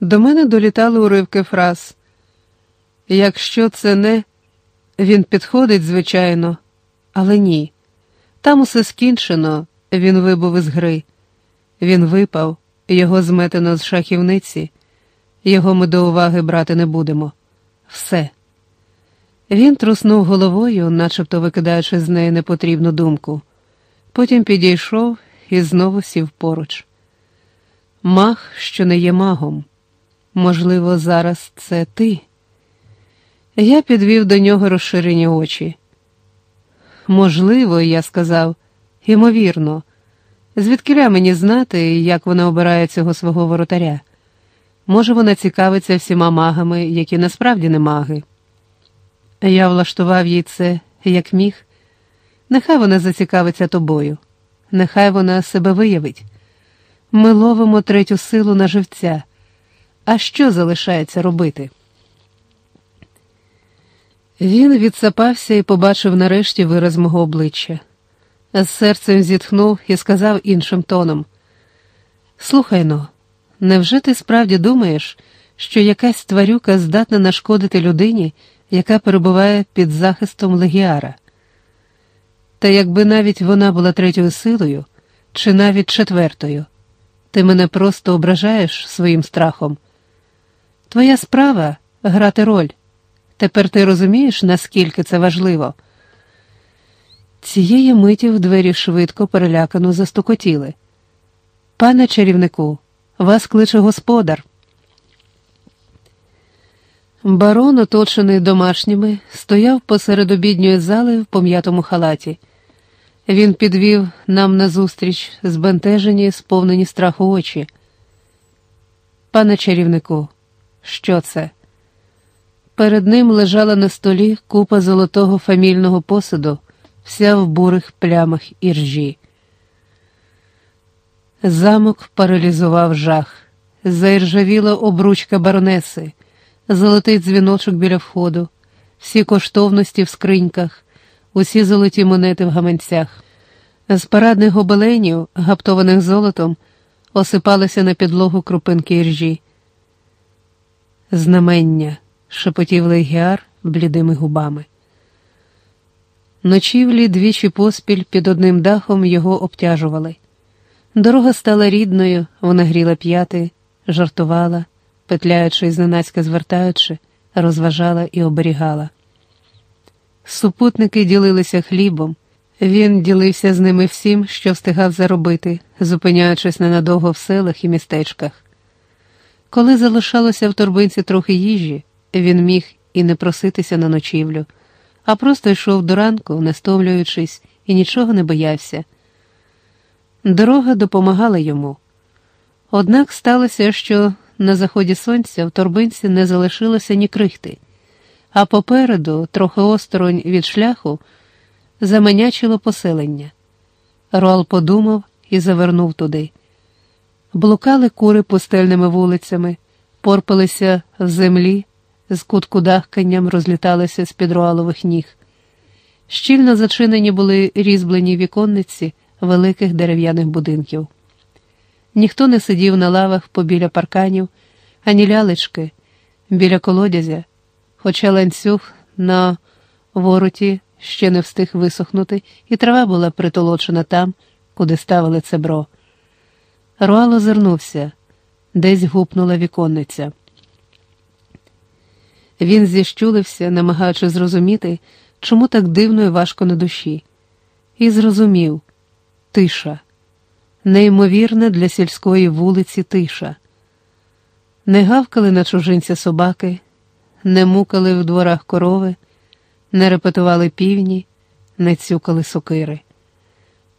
До мене долітали уривки фраз. Якщо це не, він підходить, звичайно, але ні. Там усе скінчено, він вибув із гри. Він випав, його зметено з шахівниці, його ми до уваги брати не будемо. Все. Він труснув головою, начебто викидаючи з неї непотрібну думку. Потім підійшов і знову сів поруч. Маг, що не є магом. Можливо, зараз це ти. Я підвів до нього розширені очі. Можливо, я сказав, ймовірно, звідкиля мені знати, як вона обирає цього свого воротаря. Може, вона цікавиться всіма магами, які насправді не маги. Я влаштував їй це, як міг. Нехай вона зацікавиться тобою, нехай вона себе виявить. Ми ловимо третю силу на живця. А що залишається робити? Він відсапався і побачив нарешті вираз мого обличчя. З серцем зітхнув і сказав іншим тоном: Слухай но, невже ти справді думаєш, що якась тварюка здатна нашкодити людині, яка перебуває під захистом легіара? Та якби навіть вона була третьою силою, чи навіть четвертою, ти мене просто ображаєш своїм страхом. Твоя справа грати роль. Тепер ти розумієш, наскільки це важливо? Цієї миті в двері швидко перелякано застукотіли. Пане чарівнику, вас кличе господар. Барон, оточений домашніми, стояв посеред обідньої зали в пом'ятому халаті. Він підвів нам назустріч збентежені, сповнені страху очі. Пане чарівнику, що це? Перед ним лежала на столі купа золотого фамільного посуду, вся в бурих плямах іржі. Замок паралізував жах, заіржавіла обручка баронеси, золотий дзвіночок біля входу, всі коштовності в скриньках, усі золоті монети в гаманцях. З парадних гобеленів, гаптованих золотом, осипалися на підлогу крупинки іржі. Знамення, шепотів легіар блідими губами. Ночівлі двічі поспіль під одним дахом його обтяжували. Дорога стала рідною, вона гріла п'яти, жартувала, петляючи і зненацька звертаючи, розважала і оберігала. Супутники ділилися хлібом, він ділився з ними всім, що встигав заробити, зупиняючись ненадовго в селах і містечках. Коли залишалося в торбинці трохи їжі, він міг і не проситися на ночівлю, а просто йшов до ранку, не стомлюючись, і нічого не боявся. Дорога допомагала йому. Однак сталося, що на заході сонця в торбинці не залишилося ні крихти, а попереду, трохи осторонь від шляху, заманячило поселення. Руал подумав і завернув туди. Блукали кури пустельними вулицями, порпалися в землі, з куткудахканням розліталися з під руалових ніг. Щільно зачинені були різьблені віконниці великих дерев'яних будинків. Ніхто не сидів на лавах побіля парканів, ані лялечки біля колодязя, хоча ланцюг на вороті ще не встиг висохнути, і трава була притолочена там, куди ставили цебро. Руал озирнувся, десь гупнула віконниця. Він зіщулився, намагаючи зрозуміти, чому так дивно і важко на душі, і зрозумів тиша, неймовірна для сільської вулиці тиша. Не гавкали на чужинця собаки, не мукали в дворах корови, не репетували півні, не цюкали сокири.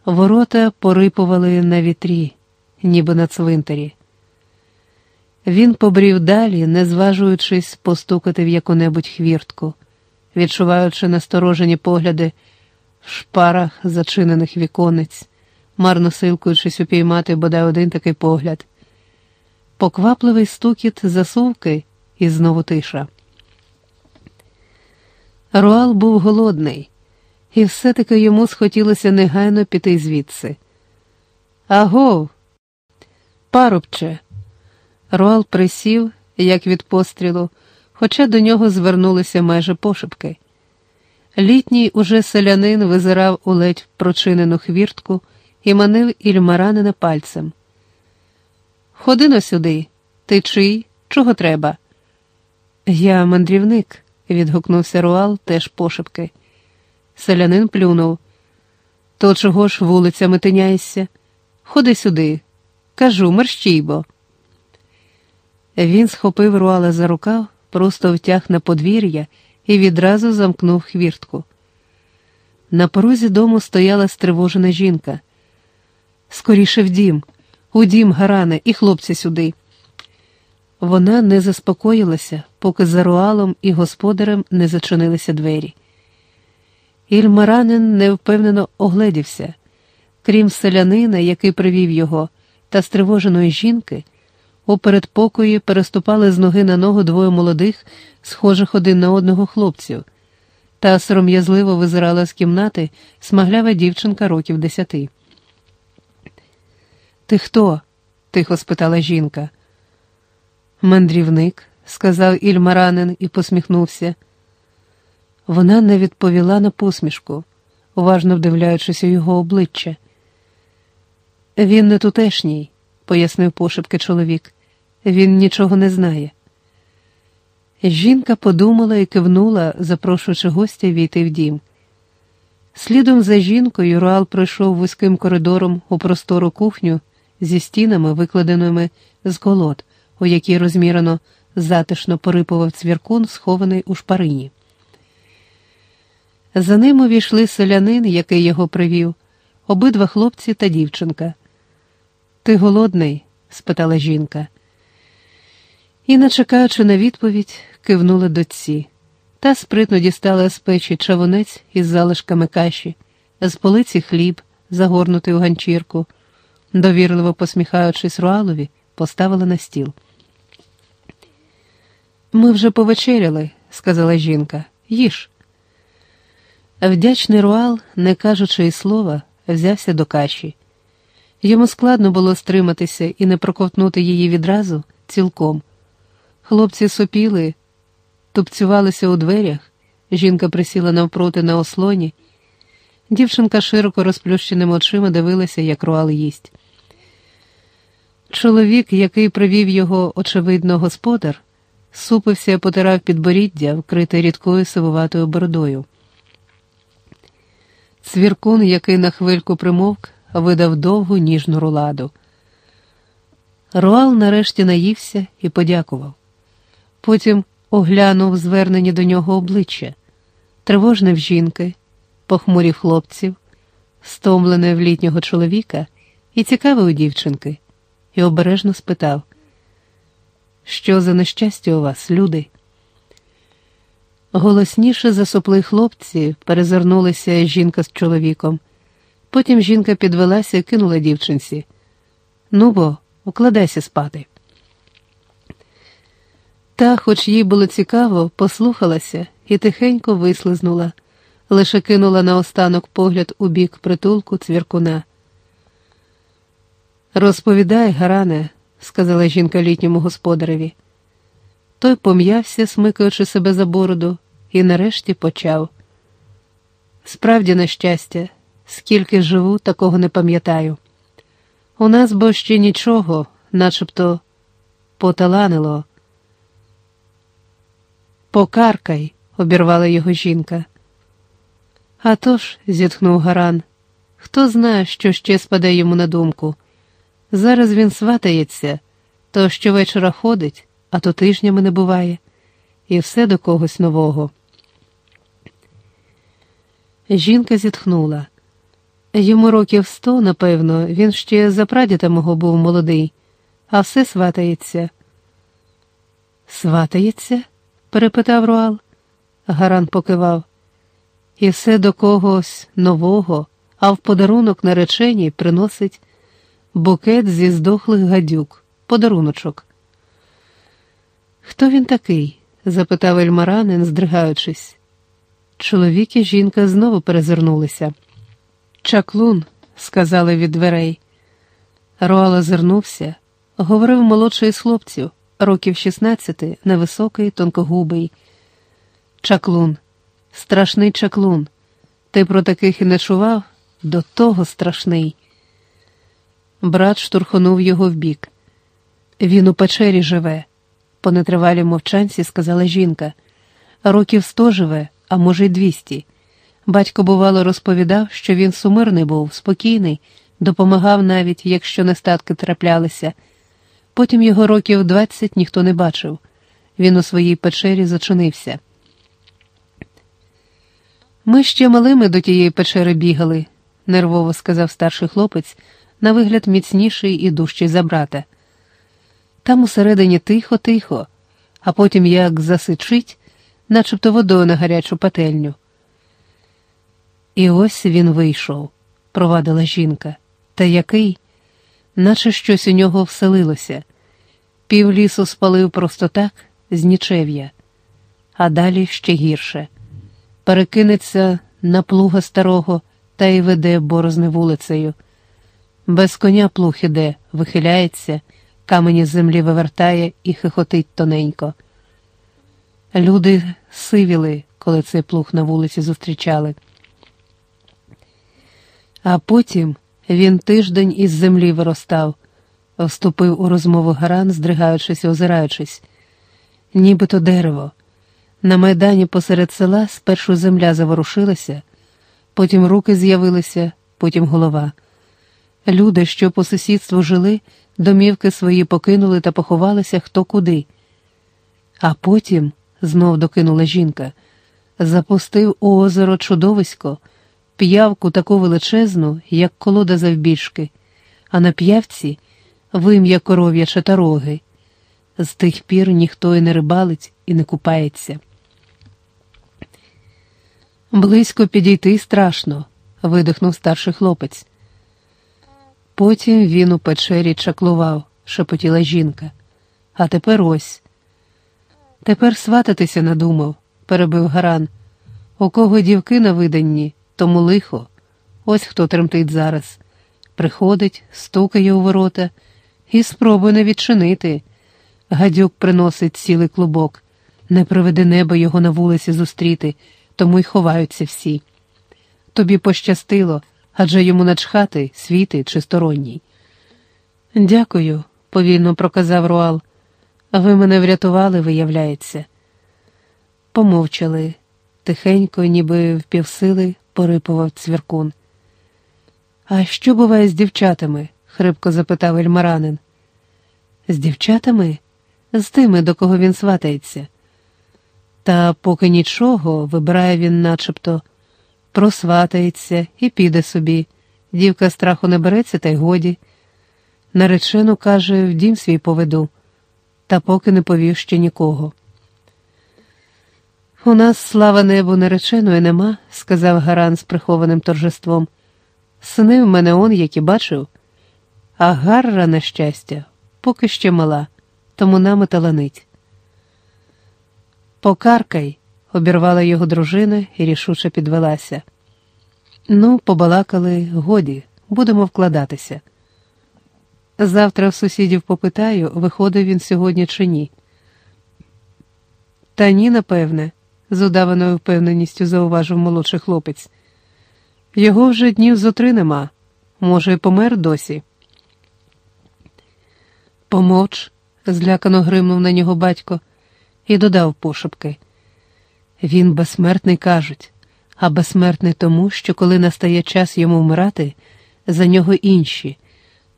Ворота порипували на вітрі, ніби на цвинтарі. Він побрів далі, не зважуючись постукати в яку-небудь хвіртку, відчуваючи насторожені погляди в шпарах зачинених віконець, марно силкуючись упіймати бодай один такий погляд. Поквапливий стукіт засувки і знову тиша. Руал був голодний, і все-таки йому схотілося негайно піти звідси. Агов, парубче! Руал присів, як від пострілу, хоча до нього звернулися майже пошепки. Літній уже селянин визирав у ледь прочинену хвіртку і манив ільмаранина пальцем. Ходи но сюди, ти чий? Чого треба? Я мандрівник, відгукнувся Руал теж пошепки. Селянин плюнув. То чого ж вулицями тиняєшся? Ходи сюди, кажу, мерщій бо. Він схопив Руала за рукав, просто втяг на подвір'я і відразу замкнув хвіртку. На порозі дому стояла стривожена жінка. Скоріше в дім, у дім, Гаране, і хлопці сюди. Вона не заспокоїлася, поки за руалом і господарем не зачинилися двері. Ільмаранин невпевнено огледівся. Крім селянина, який привів його, та стривоженої жінки, у передпокої переступали з ноги на ногу двоє молодих, схожих один на одного хлопців, та сором'язливо визирала з кімнати смаглява дівчинка років десяти. Ти хто? тихо спитала жінка. Мандрівник, сказав Ільмаранин і посміхнувся. Вона не відповіла на посмішку, уважно вдивляючись у його обличчя. Він не тутешній, пояснив пошепки чоловік. Він нічого не знає. Жінка подумала і кивнула, запрошуючи гостя війти в дім. Слідом за жінкою Руал пройшов вузьким коридором у простору кухню зі стінами, викладеними з колод, у якій розмірено затишно порипував цвіркун, схований у шпарині. За ним увійшли селянин, який його привів, обидва хлопці та дівчинка. Ти голодний? спитала жінка. І, не чекаючи на відповідь, кивнула дочці. Та спритно дістала з печі чавунець із залишками каші, з полиці хліб, загорнутий у ганчірку, довірливо посміхаючись Руалові, поставила на стіл. Ми вже повечеряли, сказала жінка, їж. Вдячний Руал, не кажучи й слова, взявся до каші. Йому складно було стриматися і не проковтнути її відразу цілком. Хлопці сопіли, тупцювалися у дверях, жінка присіла навпроти на ослоні. Дівчинка широко розплющеними очима дивилася, як руал їсть. Чоловік, який привів його, очевидно, господар, супився потирав підборіддя, вкрите рідкою сивуватою бородою. Цвіркун, який на хвильку примовк, видав довгу ніжну руладу. Руал нарешті наївся і подякував. Потім оглянув звернені до нього обличчя, тривожне в жінки, похмурів хлопців, стомлене в літнього чоловіка і цікаве у дівчинки, і обережно спитав: Що за нещастя у вас, люди? Голосніше засопли хлопці, перезирнулися жінка з чоловіком. Потім жінка підвелася і кинула дівчинці. Ну бо, укладайся спати. Та, хоч їй було цікаво, послухалася і тихенько вислизнула, лише кинула наостанок погляд у бік притулку цвіркуна. Розповідай, Гаране, сказала жінка літньому господареві. Той пом'явся, смикаючи себе за бороду, і нарешті почав. Справді, на щастя, скільки живу, такого не пам'ятаю. У нас бо ще нічого, начебто поталанило. Покаркай, обірвала його жінка. «А тож», – зітхнув Гаран, хто знає, що ще спаде йому на думку. Зараз він сватається, то щовечора ходить, а то тижнями не буває, і все до когось нового. Жінка зітхнула. Йому років сто, напевно, він ще за прадіда мого був молодий, а все сватається. Сватається? перепитав Руал. Гаран покивав. І все до когось нового, а в подарунок нареченій приносить букет зі здохлих гадюк, подаруночок. Хто він такий? запитав Ельмаранин, здригаючись. Чоловік і жінка знову перезирнулися. Чаклун, сказали від дверей. Руал озирнувся, говорив молодший із хлопців, років 16, невисокий, тонкогубий. Чаклун, страшний чаклун. Ти про таких і не чував? До того страшний. Брат штурхонув його вбік. Він у печері живе, по нетривалій мовчанці сказала жінка. Років сто живе, а може, й двісті. Батько, бувало, розповідав, що він сумирний був, спокійний, допомагав навіть, якщо нестатки траплялися. Потім його років двадцять ніхто не бачив. Він у своїй печері зачинився. Ми ще малими до тієї печери бігали, нервово сказав старший хлопець, на вигляд міцніший і дужчий за брата. Там усередині тихо-тихо, а потім як засичить, начебто водою на гарячу пательню. І ось він вийшов, провадила жінка. Та який, наче щось у нього вселилося. Пів лісу спалив просто так, з нічев'я, а далі ще гірше. Перекинеться на плуга старого та й веде борозни вулицею. Без коня плуг іде, вихиляється, камені з землі вивертає і хихотить тоненько. Люди сивіли, коли цей плуг на вулиці зустрічали. А потім він тиждень із землі виростав, вступив у розмову Гаран, здригаючись і озираючись, нібито дерево. На майдані посеред села спершу земля заворушилася, потім руки з'явилися, потім голова. Люди, що по сусідству жили, домівки свої покинули та поховалися хто куди. А потім, знов докинула жінка, запустив у озеро чудовисько п'явку таку величезну, як колода завбільшки, а на п'явці вим'я коров'яча та роги. З тих пір ніхто і не рибалить і не купається. Близько підійти страшно, видихнув старший хлопець. Потім він у печері чаклував, шепотіла жінка. А тепер ось. Тепер свататися надумав, перебив Гаран. У кого дівки на виданні, тому лихо. Ось хто тремтить зараз. Приходить, стукає у ворота і спробує не відчинити. Гадюк приносить цілий клубок, не приведе небо його на вулиці зустріти, тому й ховаються всі. Тобі пощастило, адже йому начхати світи чи сторонній. Дякую, повільно проказав Руал. Ви мене врятували, виявляється. Помовчали, тихенько, ніби впівсили, порипував цвіркун. А що буває з дівчатами? хрипко запитав ельмаранин. З дівчатами? З тими, до кого він сватається. Та поки нічого, вибирає він начебто, просватається і піде собі. Дівка страху не береться, та й годі. Наречену, каже, в дім свій поведу, та поки не повів ще нікого. У нас слава небу нареченої нема, сказав Гаран з прихованим торжеством. Сини в мене он, які бачив, а гарра, на щастя, поки ще мала, тому нами таланить. Покаркай, обірвала його дружина і рішуче підвелася. Ну, побалакали, годі, будемо вкладатися. Завтра в сусідів попитаю, виходив він сьогодні чи ні. Та ні, напевне з удаваною впевненістю зауважив молодший хлопець. Його вже днів зо три нема. Може, помер досі. Помовч, злякано гримнув на нього батько і додав пошепки. Він безсмертний кажуть, а безсмертний тому, що коли настає час йому вмирати, за нього інші.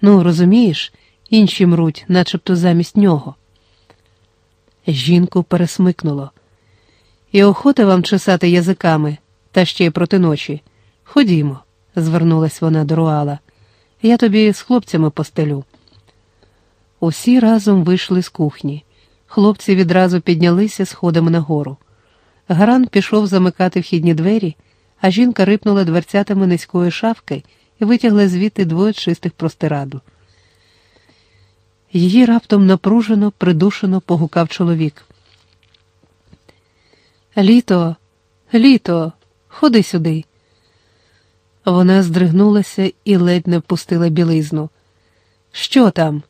Ну, розумієш, інші мруть, начебто замість нього. Жінку пересмикнуло. І охота вам чесати язиками, та ще й проти ночі. Ходімо, звернулась вона до Руала. Я тобі з хлопцями постелю. Усі разом вийшли з кухні. Хлопці відразу піднялися сходами нагору. Гаран пішов замикати вхідні двері, а жінка рипнула дверцятами низької шафки і витягла звідти двоє чистих простирадл. Її раптом напружено, придушено погукав чоловік. Літо, літо, ходи сюди. Вона здригнулася і ледь не впустила білизну. Що там?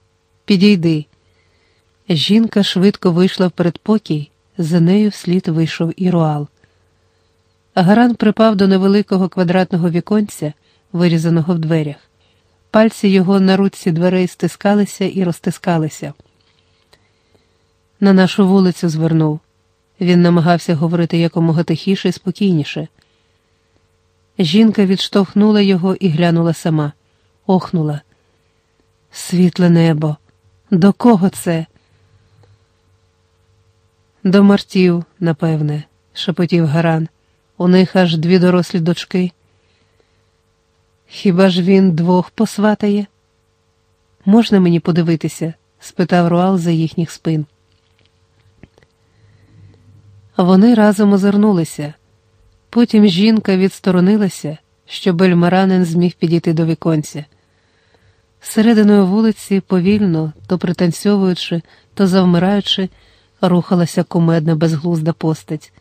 підійди. Жінка швидко вийшла в передпокій, за нею вслід вийшов і Руал. Гаран припав до невеликого квадратного віконця, вирізаного в дверях. Пальці його на руці дверей стискалися і розтискалися. На нашу вулицю звернув. Він намагався говорити якомога тихіше і спокійніше. Жінка відштовхнула його і глянула сама, охнула. Світле небо, до кого це? До мартів, напевне, шепотів Гаран. У них аж дві дорослі дочки. Хіба ж він двох посватає? Можна мені подивитися? спитав Руал за їхніх спин. Вони разом озирнулися. Потім жінка відсторонилася, щоб ельмаранин зміг підійти до віконця. Серединою вулиці повільно, то пританцьовуючи, то завмираючи, рухалася кумедна безглузда постать.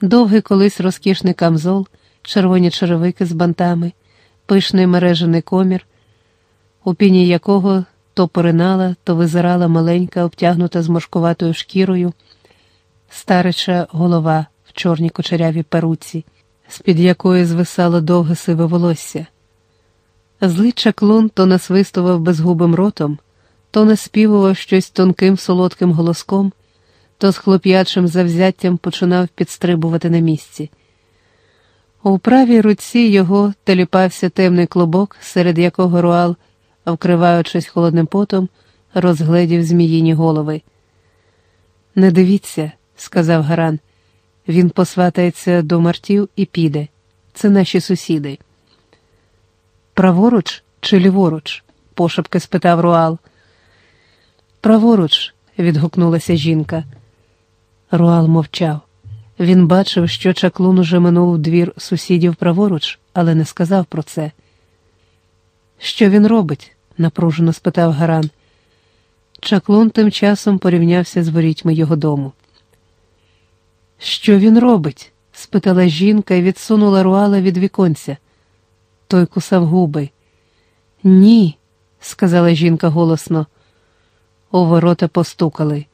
Довгий колись розкішний камзол, червоні черевики з бантами, пишний мережений комір, у піні якого то поринала, то визирала маленька, обтягнута зморшкуватою шкірою, старича голова в чорній кучерявій перуці, з-під якої звисало довге сиве волосся. Злий чаклун то насвистував безгубим ротом, то наспівував щось тонким солодким голоском то з хлоп'ячим завзяттям починав підстрибувати на місці. У правій руці його теліпався темний клубок, серед якого руал, вкриваючись холодним потом, розгледів зміїні голови. Не дивіться, сказав Гаран, він посватається до мартів і піде. Це наші сусіди. Праворуч чи ліворуч? пошепки спитав Руал. Праворуч, відгукнулася жінка. Руал мовчав. Він бачив, що чаклун уже минув двір сусідів праворуч, але не сказав про це. Що він робить? напружено спитав Гаран. Чаклун тим часом порівнявся з ворітьми його дому. Що він робить? спитала жінка і відсунула руала від віконця. Той кусав губи. Ні, сказала жінка голосно. У ворота постукали.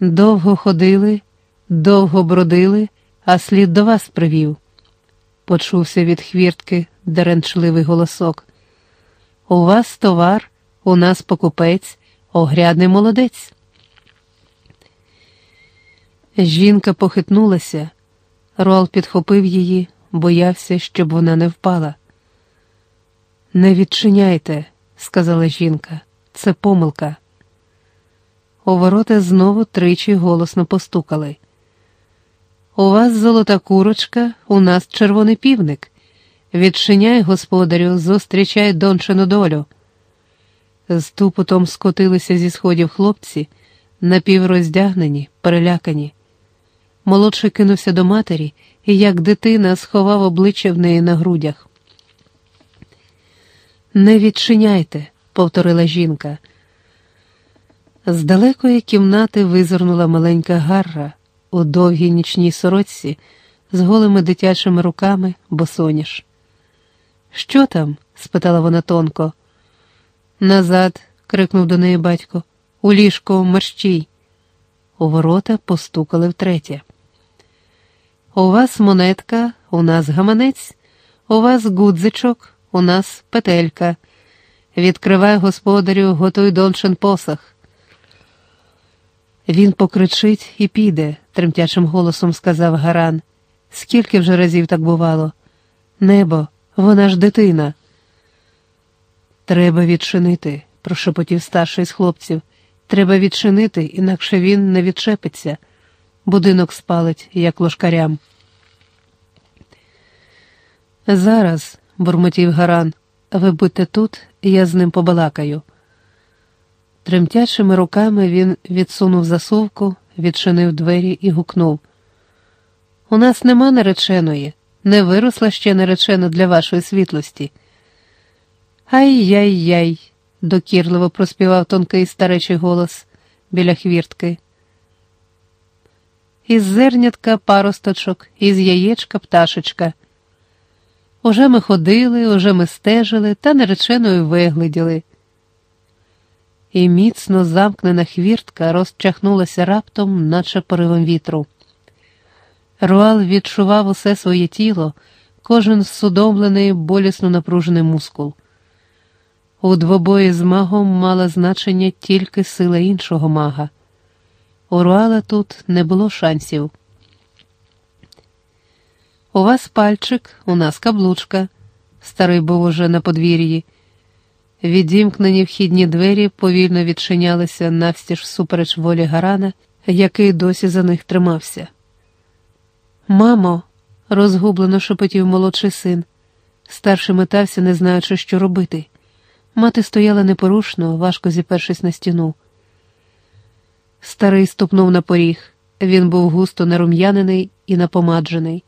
Довго ходили, довго бродили, а слід до вас привів. Почувся від хвіртки деренчливий голосок. У вас товар, у нас покупець, огрядний молодець. Жінка похитнулася, Рол підхопив її, боявся, щоб вона не впала. Не відчиняйте, сказала жінка, це помилка. У ворота знову тричі голосно постукали. У вас золота курочка, у нас червоний півник. Відчиняй, господарю, зустрічай дончину долю. З тупотом скотилися зі сходів хлопці, напівроздягнені, перелякані. Молодший кинувся до матері і, як дитина, сховав обличчя в неї на грудях. Не відчиняйте, повторила жінка. З далекої кімнати визирнула маленька гарра у довгій нічній сорочці з голими дитячими руками босоніж. Що там? спитала вона тонко. Назад, крикнув до неї батько, у ліжко мерщій. У ворота постукали втретє. У вас монетка, у нас гаманець, у вас гудзичок, у нас петелька. Відкривай господарю, готуй дончин посах. Він покричить і піде, тремтячим голосом сказав Гаран. Скільки вже разів так бувало? Небо, вона ж дитина. Треба відчинити, прошепотів старший з хлопців. Треба відчинити, інакше він не відчепиться. Будинок спалить, як лошкарям. Зараз, бурмотів Гаран, ви будьте тут, я з ним побалакаю. Тремтячими руками він відсунув засовку, відчинив двері і гукнув: У нас нема нареченої, не виросла ще наречена для вашої світлості. Ай-яй-яй, докірливо проспівав тонкий старечий голос біля хвіртки. Із зернятка паросточок, із яєчка пташечка. Уже ми ходили, уже ми стежили та нареченою вигляділи. і міцно замкнена хвіртка розчахнулася раптом, наче поривом вітру. Руал відчував усе своє тіло, кожен судомлений, болісно напружений мускул. У двобої з магом мала значення тільки сила іншого мага. У Руала тут не було шансів. У вас пальчик, у нас каблучка, старий був уже на подвір'ї. Відімкнені вхідні двері повільно відчинялися навстіж супереч волі Гарана, який досі за них тримався. Мамо, розгублено шепотів молодший син. Старший метався, не знаючи, що робити. Мати стояла непорушно, важко зіпершись на стіну. Старий ступнув на поріг. Він був густо нарум'янений і напомаджений.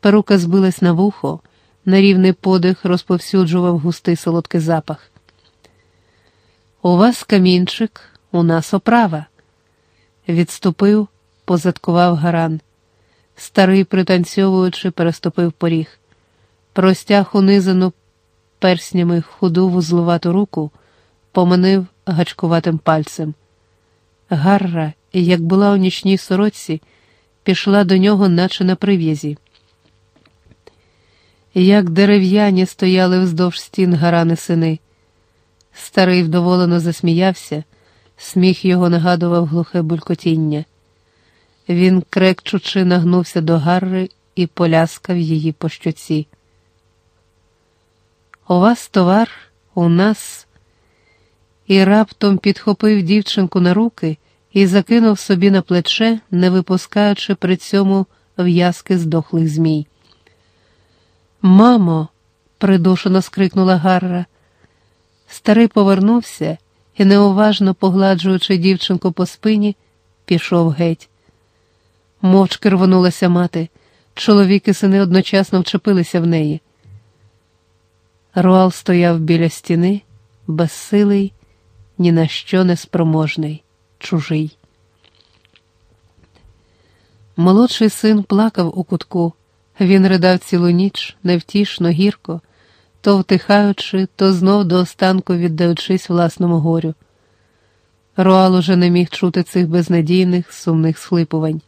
Перука збилась на вухо, на рівний подих розповсюджував густий солодкий запах. У вас камінчик, у нас оправа. Відступив, позадкував гаран. Старий, пританцьовуючи, переступив поріг. Простяг унизану перснями худу вузлувату руку, поманив гачкуватим пальцем. Гарра, як була у нічній сорочці, пішла до нього, наче на прив'язі. Як дерев'яні стояли вздовж стін гарани сини. Старий вдоволено засміявся, сміх його нагадував глухе булькотіння. Він, крекчучи, нагнувся до Гарри і поляскав її по щоці. У вас товар, у нас. І раптом підхопив дівчинку на руки і закинув собі на плече, не випускаючи при цьому в'язки здохлих змій. Мамо, придушено скрикнула Гарра. Старий повернувся і, неуважно погладжуючи дівчинку по спині, пішов геть. Мовчки рвонулася мати, чоловік і сини одночасно вчепилися в неї. Руал стояв біля стіни, безсилий, ні на що не спроможний, чужий. Молодший син плакав у кутку. Він ридав цілу ніч, невтішно, гірко, то втихаючи, то знов до останку віддаючись власному горю. Руал уже не міг чути цих безнадійних, сумних схлипувань.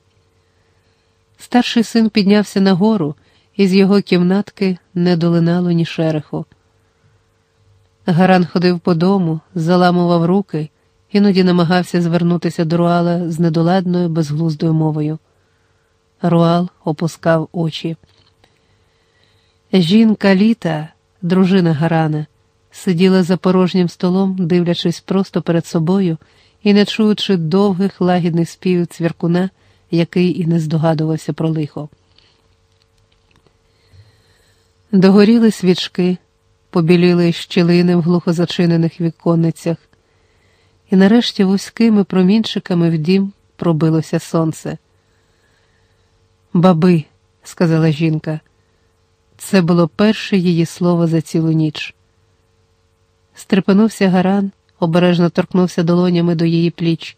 Старший син піднявся нагору, і з його кімнатки не долинало ні шереху. Гаран ходив по дому, заламував руки, іноді намагався звернутися до Руала з недоладною, безглуздою мовою. Руал опускав очі. Жінка літа, дружина Гарана, сиділа за порожнім столом, дивлячись просто перед собою і не чуючи довгих лагідних співів цвіркуна, який і не здогадувався про лихо. Догоріли свічки, побіліли щілини в глухо зачинених віконницях, і нарешті вузькими промінчиками в дім пробилося сонце. Баби, сказала жінка, це було перше її слово за цілу ніч. Стрепенувся гаран, обережно торкнувся долонями до її пліч.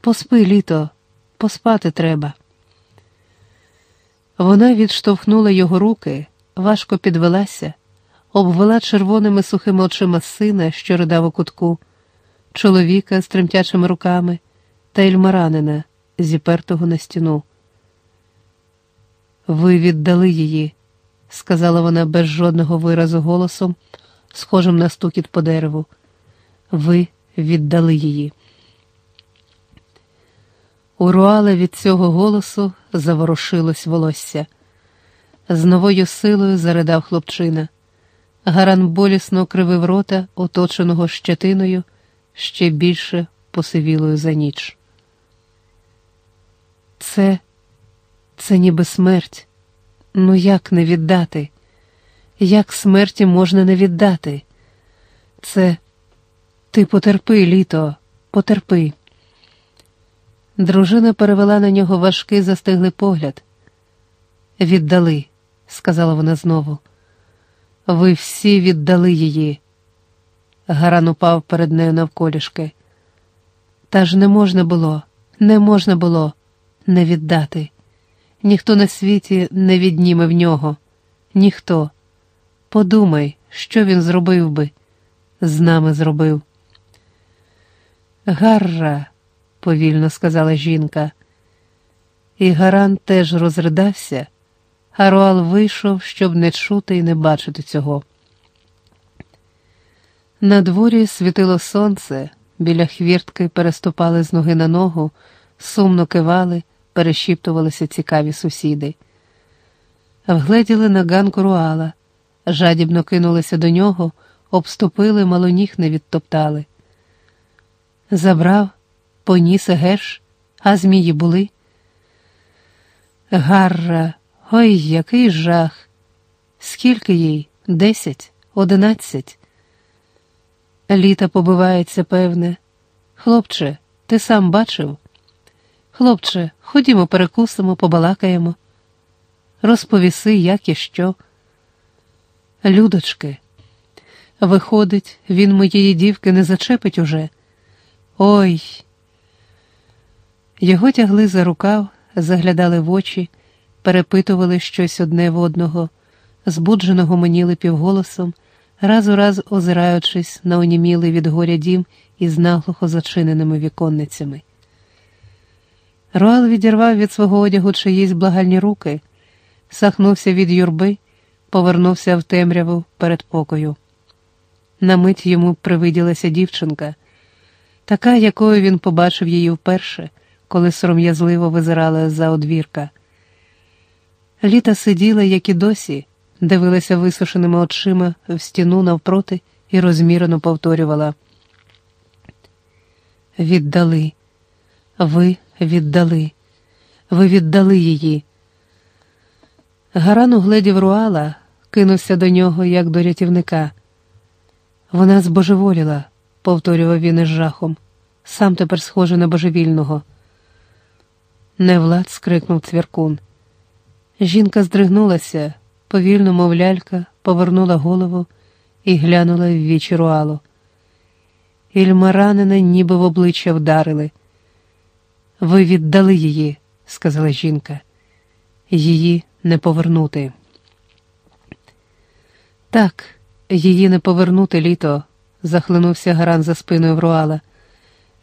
Поспи, літо, поспати треба. Вона відштовхнула його руки, важко підвелася, обвела червоними сухими очима сина, що ридав у кутку, чоловіка з тремтячими руками та ільмаранина, зіпертого на стіну. Ви віддали її, сказала вона без жодного виразу голосом, схожим на стукіт по дереву. Ви віддали її. У Руале від цього голосу заворушилось волосся. З новою силою заридав хлопчина. Гаран болісно кривив рота, оточеного щетиною, ще більше посивілою за ніч. Це це ніби смерть. Ну як не віддати? Як смерті можна не віддати? Це ти потерпи, літо, потерпи. Дружина перевела на нього важкий застиглий погляд. Віддали, сказала вона знову. Ви всі віддали її. Гаран упав перед нею навколішки. Та ж не можна було, не можна було не віддати. Ніхто на світі не відніме в нього, ніхто. Подумай, що він зробив би, з нами зробив. Гарра, повільно сказала жінка. І Гаран теж розридався, а Руал вийшов, щоб не чути і не бачити цього. На дворі світило сонце, біля хвіртки переступали з ноги на ногу, сумно кивали, перешіптувалися цікаві сусіди. Вгледіли на ганку Руала, жадібно кинулися до нього, обступили, малоніг не відтоптали. Забрав, поніс геш, а змії були. Гарра, ой, який жах! Скільки їй? Десять, одинадцять. Літа побивається, певне. Хлопче, ти сам бачив? Хлопче, ходімо, перекусимо, побалакаємо. Розповіси, як і що. Людочки, виходить, він моєї дівки не зачепить уже. Ой. Його тягли за рукав, заглядали в очі, перепитували щось одне в одного, збуджено гомоніли півголосом, раз у раз озираючись на онімілий від горя дім із наглухо зачиненими віконницями. Руал відірвав від свого одягу чиїсь благальні руки, сахнувся від юрби, повернувся в темряву перед покою. На мить йому привиділася дівчинка, така, якою він побачив її вперше, коли сором'язливо визирала за одвірка. Літа сиділа, як і досі, дивилася висушеними очима в стіну навпроти і розмірено повторювала. Віддали, ви віддали, ви віддали її. Гаран угледів руала, кинувся до нього, як до рятівника. Вона збожеволіла, повторював він із жахом, сам тепер схожий на божевільного. Невлад скрикнув цвіркун. Жінка здригнулася, повільно, мов лялька, повернула голову і глянула в вічі руалу. Ільмаранина ніби в обличчя вдарили. Ви віддали її, сказала жінка. Її не повернути. Так, її не повернути літо, захлинувся Гаран за спиною Вруала.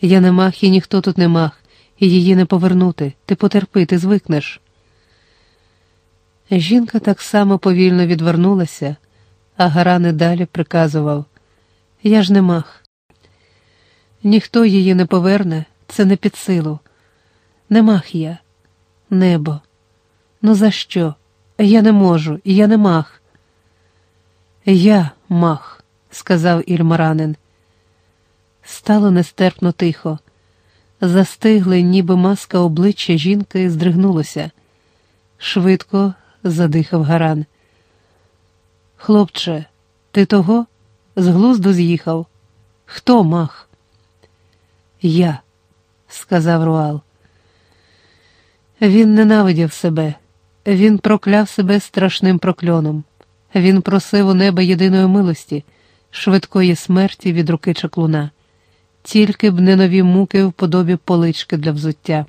Я не мах і ніхто тут не мах, і її не повернути. Ти потерпи, ти звикнеш. Жінка так само повільно відвернулася, а Гаран і далі приказував Я ж не мах. Ніхто її не поверне, це не під силу. Не мах я, небо. Ну за що? Я не можу, я не мах. Я мах, сказав Ільмаранин. Стало нестерпно тихо. Застигли, ніби маска обличчя жінки здригнулося. Швидко задихав Гаран. Хлопче, ти того з глузду з'їхав? Хто мах? Я, сказав Руал. Він ненавидів себе, він прокляв себе страшним прокльоном. Він просив у неба єдиної милості, швидкої смерті від руки чаклуна, тільки б не нові муки в подобі полички для взуття.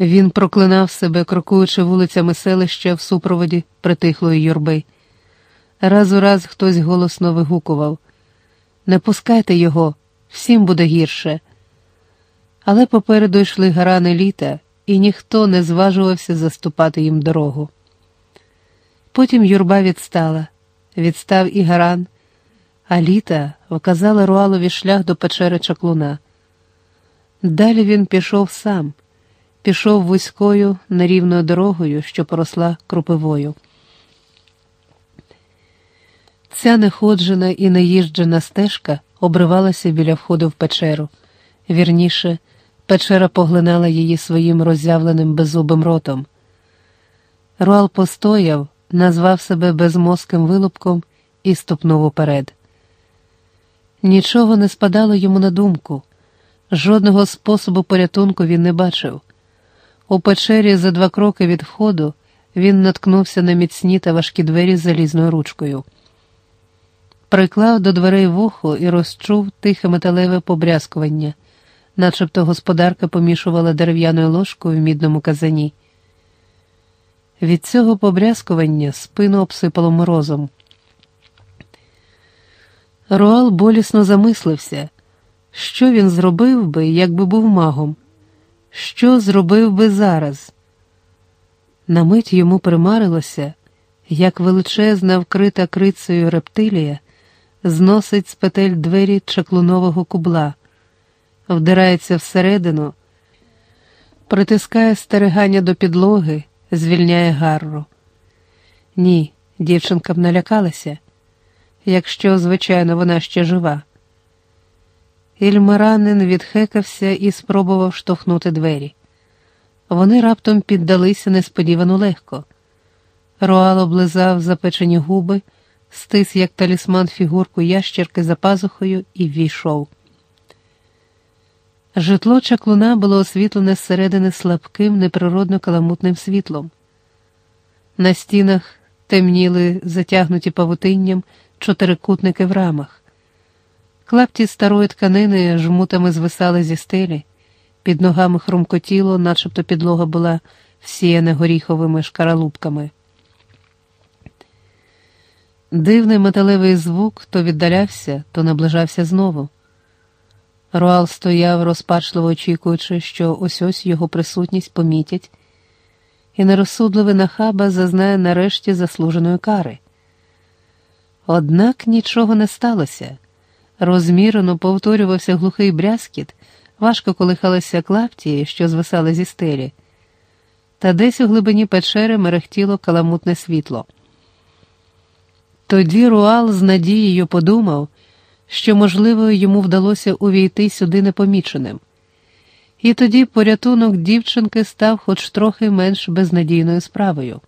Він проклинав себе, крокуючи вулицями селища в супроводі притихлої юрби. Раз у раз хтось голосно вигукував Не пускайте його, всім буде гірше. Але попереду йшли гарани літа, і ніхто не зважувався заступати їм дорогу. Потім юрба відстала, відстав і гаран, а літа вказала Руалові шлях до печери чаклуна. Далі він пішов сам, пішов вузькою нерівною дорогою, що поросла кропивою. Ця неходжена і неїжджена стежка обривалася біля входу в печеру. Вірніше, печера поглинала її своїм роззявленим беззубим ротом. Руал постояв, назвав себе безмозким вилупком і ступнув уперед. Нічого не спадало йому на думку, жодного способу порятунку він не бачив. У печері за два кроки від входу він наткнувся на міцні та важкі двері з залізною ручкою. Приклав до дверей вухо і розчув тихе металеве побрязкування, начебто господарка помішувала дерев'яною ложкою в мідному казані. Від цього побрязкування спину обсипало морозом. Руал болісно замислився, Що він зробив би, якби був магом? Що зробив би зараз? На мить йому примарилося, як величезна вкрита крицею рептилія зносить з петель двері чаклунового кубла, вдирається всередину, притискає стерегання до підлоги, звільняє гарру. Ні, дівчинка б налякалася, якщо, звичайно, вона ще жива. Ільмаранин відхекався і спробував штовхнути двері. Вони раптом піддалися несподівано легко. Роал облизав запечені губи, стис, як талісман фігурку ящерки за пазухою, і ввійшов. Житло чаклуна було освітлене зсередини слабким, неприродно каламутним світлом. На стінах темніли затягнуті павутинням чотирикутники в рамах. Клапті старої тканини жмутами звисали зі стелі, під ногами хрумкотіло, начебто підлога була всіяна горіховими шкаралупками. Дивний металевий звук то віддалявся, то наближався знову. Руал стояв, розпачливо очікуючи, що ось ось його присутність помітять, і нерозсудливий нахаба зазнає нарешті заслуженої кари. Однак нічого не сталося. Розмірено повторювався глухий брязкіт, важко колихалися клапті, що звисали зі стелі, та десь у глибині печери мерехтіло каламутне світло. Тоді Руал з надією подумав, що, можливо, йому вдалося увійти сюди непоміченим, і тоді порятунок дівчинки став хоч трохи менш безнадійною справою.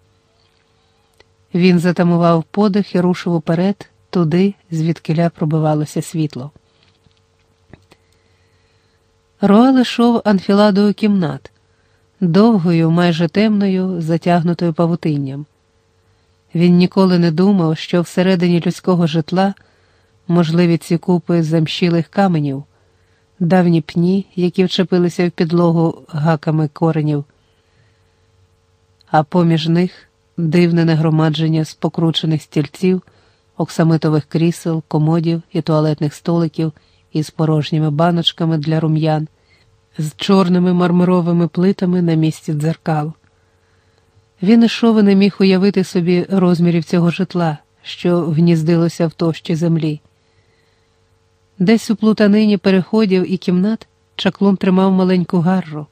Він затамував подих і рушив уперед, туди, звідкиля пробивалося світло. Роал йшов анфіладою кімнат, довгою, майже темною, затягнутою павутинням. Він ніколи не думав, що всередині людського житла можливі ці купи замщілих каменів, давні пні, які вчепилися в підлогу гаками коренів, а поміж них дивне нагромадження з покручених стільців, оксамитових крісел, комодів і туалетних столиків із порожніми баночками для рум'ян, з чорними мармуровими плитами на місці дзеркал. Він ішов і не міг уявити собі розмірів цього житла, що гніздилося в тощі землі. Десь у плутанині переходів і кімнат чаклун тримав маленьку гарру,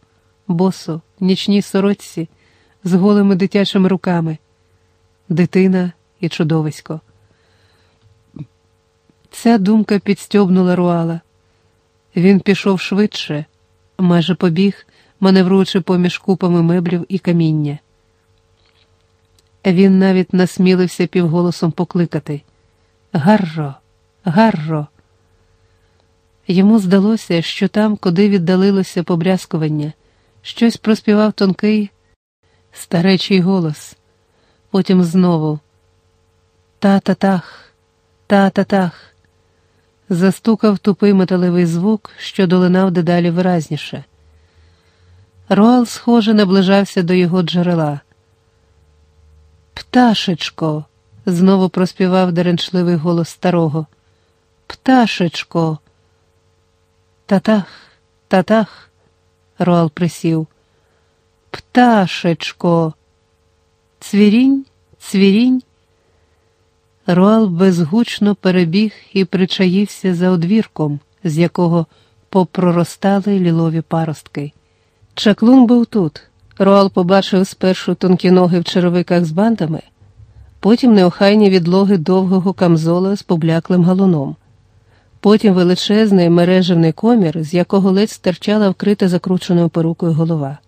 босу, нічній сорочці, з голими дитячими руками, дитина і чудовисько. Ця думка підстьобнула руала. Він пішов швидше, майже побіг, маневруючи поміж купами меблів і каміння. Він навіть насмілився півголосом покликати Гарро, Гарро. Йому здалося, що там, куди віддалилося побрязкування, щось проспівав тонкий, старечий голос. Потім знову та-та-тах, та-та-тах. Застукав тупий металевий звук, що долинав дедалі виразніше. Роал, схоже, наближався до його джерела. Пташечко, знову проспівав деренчливий голос старого. Пташечко. Татах, татах, Роал присів. Пташечко. Цвірінь, цвірінь. Роал безгучно перебіг і причаївся за одвірком, з якого попроростали лілові паростки. Чаклун був тут. Роал побачив спершу тонкі ноги в черевиках з бантами, потім неохайні відлоги довгого камзола з побляклим галуном, потім величезний мережевний комір, з якого ледь стирчала вкрита закрученою перукою голова.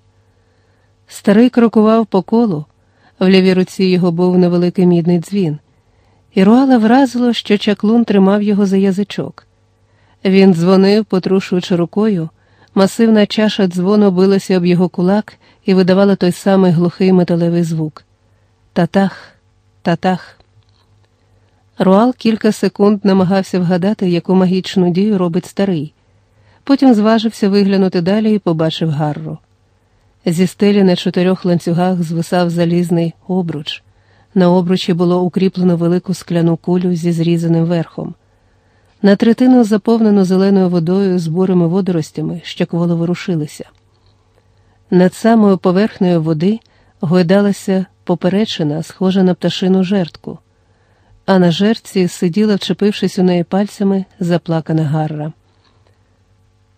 Старий крокував по колу, в лівій руці його був невеликий мідний дзвін, і Руала вразило, що чаклун тримав його за язичок. Він дзвонив, потрушуючи рукою. Масивна чаша дзвону билася об його кулак і видавала той самий глухий металевий звук. Татах, татах. Руал кілька секунд намагався вгадати, яку магічну дію робить старий. Потім зважився виглянути далі і побачив Гарру. Зі стелі на чотирьох ланцюгах звисав залізний обруч. На обручі було укріплено велику скляну кулю зі зрізаним верхом. на третину заповнену зеленою водою з бурими водоростями, що кволо ворушилися. Над самою поверхнею води гойдалася поперечина, схожа на пташину жертку, а на жертці сиділа, вчепившись у неї пальцями, заплакана гарра.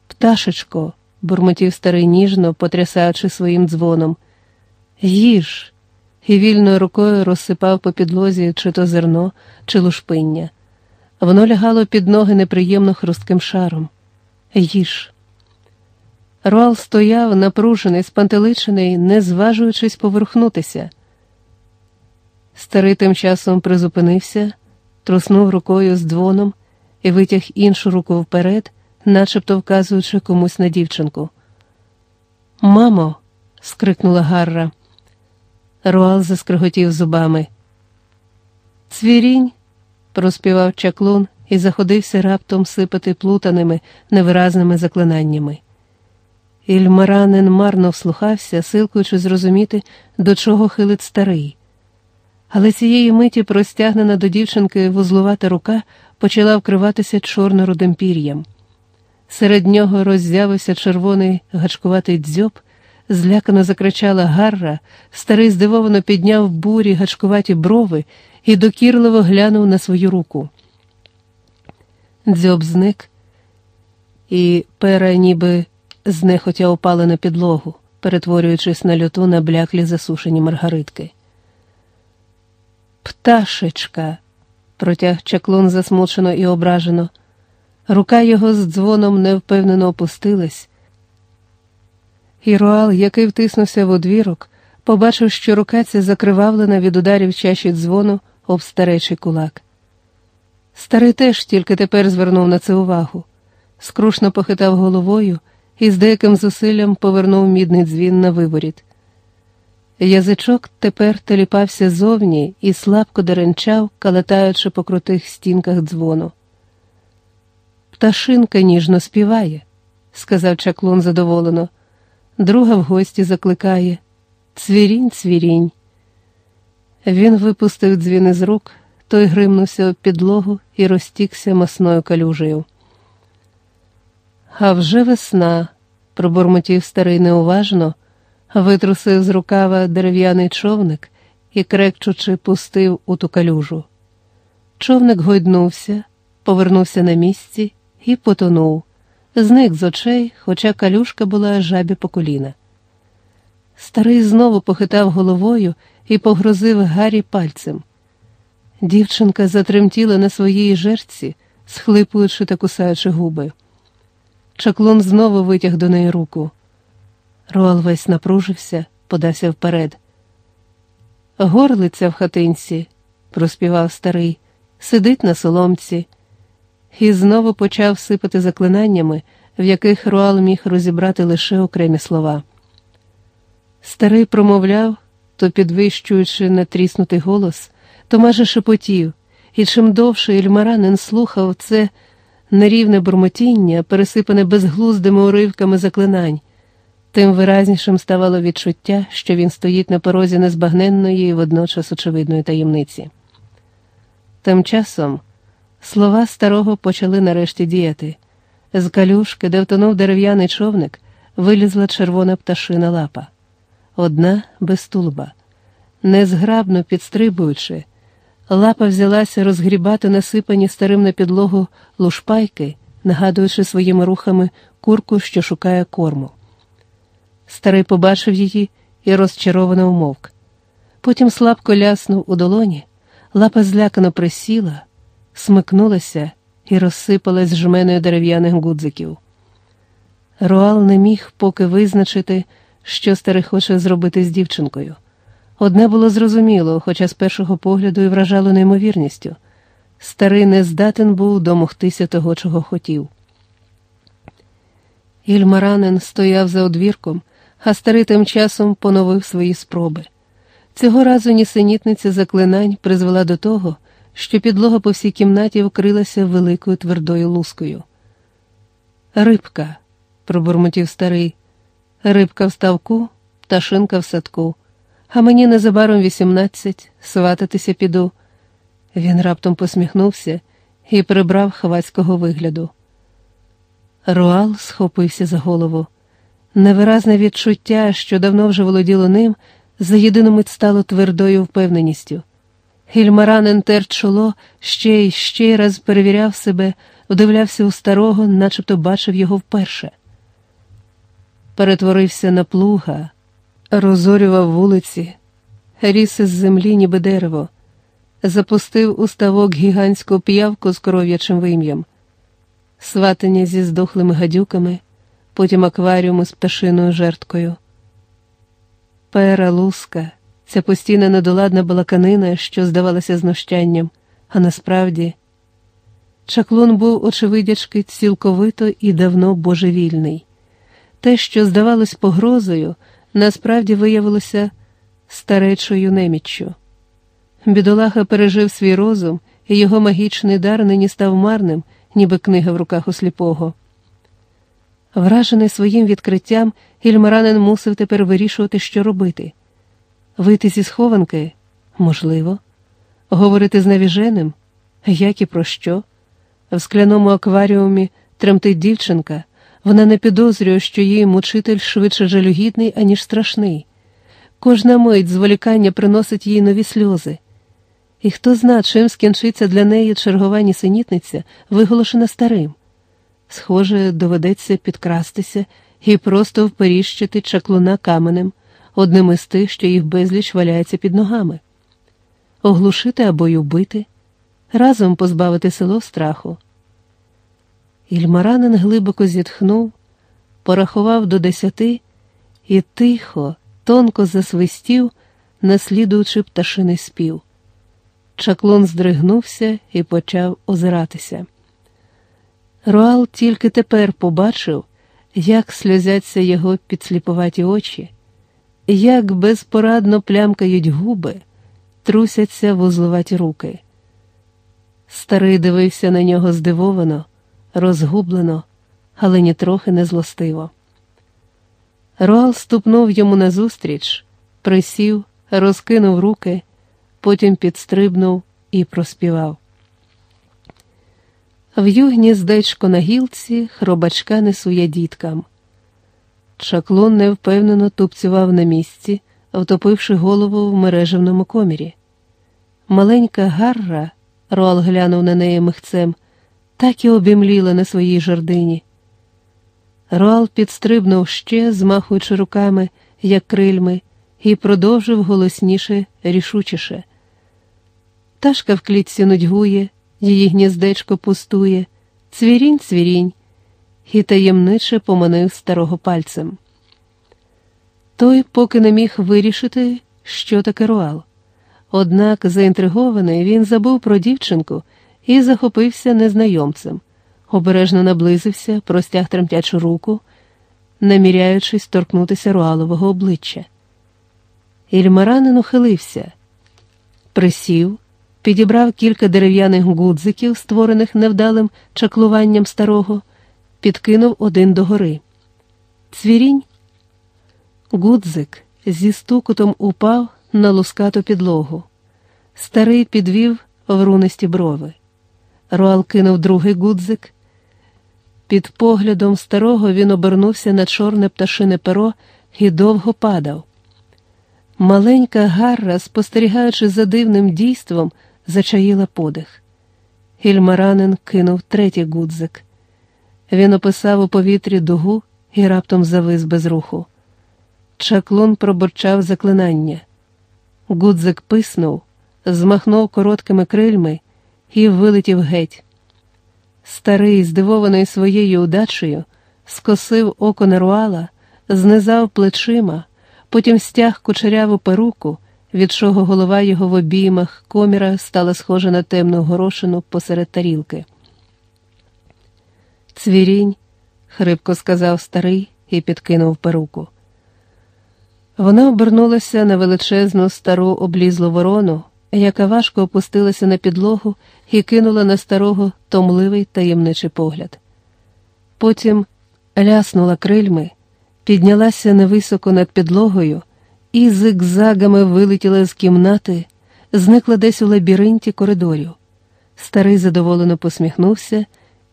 Пташечко, бурмотів старий ніжно, потрясаючи своїм дзвоном. Їж. І вільною рукою розсипав по підлозі чи то зерно, чи лушпиння. Воно лягало під ноги неприємно хрустким шаром. Їж. Руал стояв, напружений, спантеличений, не зважуючись поверхнутися. Старий тим часом призупинився, труснув рукою з дзвоном і витяг іншу руку вперед, начебто вказуючи комусь на дівчинку. Мамо, скрикнула Гарра. Руал заскриготів зубами. Цвірінь, проспівав чаклун і заходився раптом сипати плутаними, невиразними заклинаннями. Ільмаранин марно вслухався, силкуючи зрозуміти, до чого хилить старий. Але цієї миті простягнена до дівчинки вузлувата рука почала вкриватися чорно-рудим пір'ям. Серед нього роззявився червоний гачкуватий дзьоб, злякано закричала Гарра, старий здивовано підняв бурі гачкуваті брови і докірливо глянув на свою руку. Дзьоб зник, і пера ніби знехотя упала на підлогу, перетворюючись на люту на бляклі засушені маргаритки. Пташечка, протяг чаклун засмучено і ображено. Рука його з дзвоном невпевнено опустилась. І Руал, який втиснувся в одвірок, побачив, що рука ця закривавлена від ударів чаші дзвону об старечий кулак. Старий теж тільки тепер звернув на це увагу, скрушно похитав головою і з деяким зусиллям повернув мідний дзвін на виворіт. Язичок тепер теліпався зовні і слабко деренчав, калатаючи по крутих стінках дзвону. Пташинка ніжно співає, сказав чаклун задоволено. Друга в гості закликає Цвірінь, цвірінь. Він випустив дзвін із рук, той гримнувся об підлогу і розтікся масною калюжею. А вже весна, пробурмотів старий неуважно, витрусив з рукава дерев'яний човник і, крекчучи, пустив у ту калюжу. Човник гойднувся, повернувся на місці і потонув, зник з очей, хоча калюшка була жабі по коліна. Старий знову похитав головою і погрозив Гаррі пальцем. Дівчинка затремтіла на своїй жерці, схлипуючи та кусаючи губи. Чаклун знову витяг до неї руку. Роал весь напружився, подався вперед. Горлиця в хатинці, проспівав старий, сидить на соломці, і знову почав сипати заклинаннями, в яких Руал міг розібрати лише окремі слова. Старий промовляв, то підвищуючи натріснутий голос, то майже шепотів, і чим довше Ільмаранин слухав це нерівне бурмотіння, пересипане безглуздими уривками заклинань, тим виразнішим ставало відчуття, що він стоїть на порозі незбагненної і водночас очевидної таємниці. Тим часом слова старого почали нарешті діяти. З калюшки, де втонув дерев'яний човник, вилізла червона пташина лапа, одна без тулба. Незграбно підстрибуючи, лапа взялася розгрібати насипані старим на підлогу лушпайки, нагадуючи своїми рухами курку, що шукає корму. Старий побачив її і розчаровано вмовк. Потім слабко ляснув у долоні, лапа злякано присіла, смикнулася і розсипалась жменою дерев'яних гудзиків. Руал не міг поки визначити, що старий хоче зробити з дівчинкою. Одне було зрозуміло, хоча з першого погляду і вражало неймовірністю. Старий не здатен був домогтися того, чого хотів. Ільмаранин стояв за одвірком, а старий тим часом поновив свої спроби. Цього разу нісенітниця заклинань призвела до того, що підлога по всій кімнаті вкрилася великою твердою лускою. Рибка, пробурмотів старий, рибка в ставку, пташинка в садку, а мені незабаром вісімнадцять, свататися піду. Він раптом посміхнувся і прибрав хвацького вигляду. Руал схопився за голову. Невиразне відчуття, що давно вже володіло ним, за єдину мить стало твердою впевненістю. Гільмаранен тер чоло ще й ще раз перевіряв себе, вдивлявся у старого, начебто бачив його вперше. Перетворився на плуга, розорював вулиці, ріс із землі, ніби дерево, запустив у ставок гігантську п'явку з коров'ячим вим'ям, сватання зі здохлими гадюками, потім акваріум з пташиною жерткою. Пера луска, ця постійна недоладна балаканина, що здавалася знущанням, а насправді чаклун був, очевидячки, цілковито і давно божевільний. Те, що здавалось погрозою, насправді виявилося старечою неміччю. Бідолаха пережив свій розум, і його магічний дар нині став марним, ніби книга в руках у сліпого. Вражений своїм відкриттям, гільмаранин мусив тепер вирішувати, що робити. Вийти зі схованки можливо, говорити з навіженим, як і про що. В скляному акваріумі тремтить дівчинка, вона не підозрює, що її мучитель швидше жалюгідний, аніж страшний. Кожна мить зволікання приносить їй нові сльози. І хто зна, чим скінчиться для неї чергова нісенітниця, виголошена старим. Схоже, доведеться підкрастися і просто вперіщити чаклуна каменем, одним із тих, що їх безліч валяється під ногами, оглушити або й убити, разом позбавити село страху. Ільмаранин глибоко зітхнув, порахував до десяти і тихо, тонко засвистів, наслідуючи пташиний спів. Чаклун здригнувся і почав озиратися. Руал тільки тепер побачив, як сльозяться його підсліпуваті очі, як безпорадно плямкають губи, трусяться вузлуваті руки. Старий дивився на нього здивовано, розгублено, але нітрохи не злостиво. Руал ступнув йому назустріч, присів, розкинув руки, потім підстрибнув і проспівав. В'ю гніздечко на гілці, хробачка несу я діткам. Чаклун невпевнено тупцював на місці, втопивши голову в мережевному комірі. Маленька гарра, Руал глянув на неї михцем, так і обімліла на своїй жердині. Руал підстрибнув ще, змахуючи руками, як крильми, і продовжив голосніше, рішучіше. Ташка в клітці нудьгує, її гніздечко пустує, цвірінь, цвірінь, і таємниче поманив старого пальцем. Той поки не міг вирішити, що таке руал. Однак, заінтригований, він забув про дівчинку і захопився незнайомцем, обережно наблизився, простяг тремтячу руку, наміряючись торкнутися руалового обличчя. Ільмаранин ухилився, присів підібрав кілька дерев'яних гудзиків, створених невдалим чаклуванням старого, підкинув один догори. Цвірінь. Гудзик зі стукотом упав на лускату підлогу. Старий підвів врунисті брови. Руал кинув другий гудзик. Під поглядом старого він обернувся на чорне пташине перо і довго падав. Маленька Гарра, спостерігаючи за дивним дійством, зачаїла подих. Гільмаранин кинув третій гудзик. Він описав у повітрі дугу і раптом завис без руху. Чаклун пробурчав заклинання. Гудзик писнув, змахнув короткими крильми і вилетів геть. Старий, здивований своєю удачею, скосив око Неруала, знизав плечима, потім стяг кучеряву перуку від чого голова його в обіймах коміра стала схожа на темну горошину посеред тарілки. Цвірінь, хрипко сказав старий і підкинув перуку. Вона обернулася на величезну стару облізлу ворону, яка важко опустилася на підлогу і кинула на старого томливий таємничий погляд. Потім ляснула крильми, піднялася невисоко над підлогою і зигзагами вилетіла з кімнати, зникла десь у лабіринті коридорів. Старий задоволено посміхнувся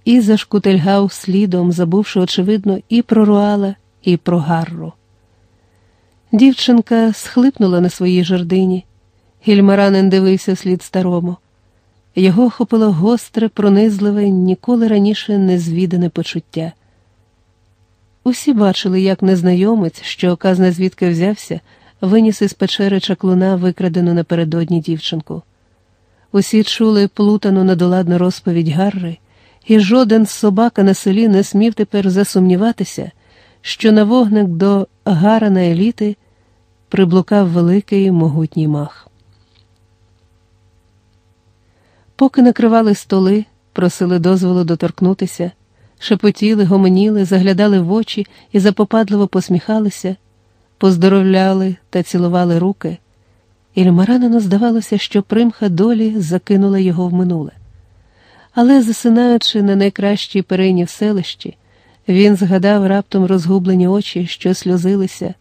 і зашкутельгав слідом, забувши, очевидно, і про Руала, і про Гарру. Дівчинка схлипнула на своїй жердині. Гільмаранин дивився слід старому. Його охопило гостре, пронизливе, ніколи раніше не звідане почуття. Усі бачили, як незнайомець, що оказне звідки взявся, виніс із печери чаклуна, викрадену напередодні дівчинку. Усі чули плутану недоладну розповідь Гарри, і жоден собака на селі не смів тепер засумніватися, що на вогник до Гарана еліти приблукав великий могутній мах. Поки накривали столи, просили дозволу доторкнутися, шепотіли, гомоніли, заглядали в очі і запопадливо посміхалися, поздоровляли та цілували руки. Ільмаранину здавалося, що примха долі закинула його в минуле. Але, засинаючи на найкращій перині в селищі, він згадав раптом розгублені очі, що сльозилися,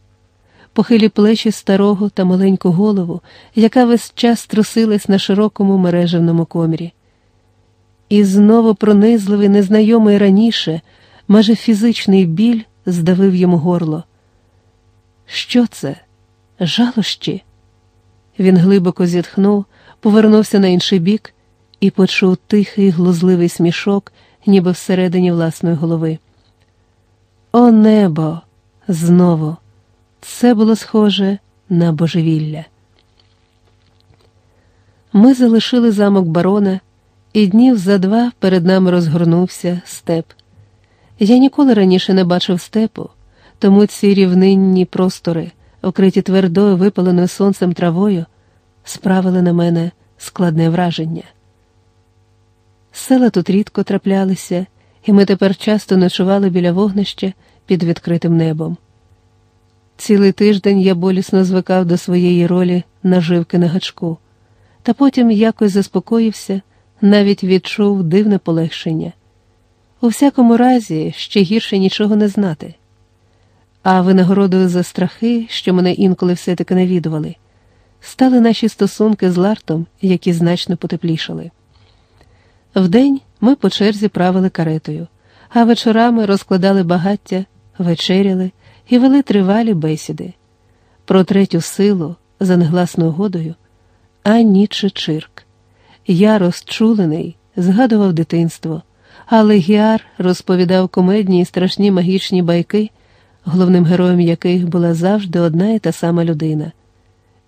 похилі плечі старого та маленьку голову, яка весь час трусилась на широкому мережевному комірі. І знову пронизливий, незнайомий раніше, майже фізичний біль здавив йому горло. Що це? Жалощі? Він глибоко зітхнув, повернувся на інший бік і почув тихий, глузливий смішок, ніби всередині власної голови. О небо! Знову! Це було схоже на божевілля. Ми залишили замок барона, і днів за два перед нами розгорнувся степ. Я ніколи раніше не бачив степу, тому ці рівнинні простори, окриті твердою випаленою сонцем травою, справили на мене складне враження. Села тут рідко траплялися, і ми тепер часто ночували біля вогнища під відкритим небом. Цілий тиждень я болісно звикав до своєї ролі наживки на гачку, та потім якось заспокоївся, навіть відчув дивне полегшення. У всякому разі, ще гірше нічого не знати. А винагородою за страхи, що мене інколи все-таки навідували, стали наші стосунки з Лартом, які значно потеплішали. Вдень ми по черзі правили каретою, а вечорами розкладали багаття, вечеряли і вели тривалі бесіди про третю силу за негласною годою, ані чи чирк. Я розчулений, згадував дитинство, але Гіар розповідав комедні і страшні магічні байки, головним героєм яких була завжди одна і та сама людина.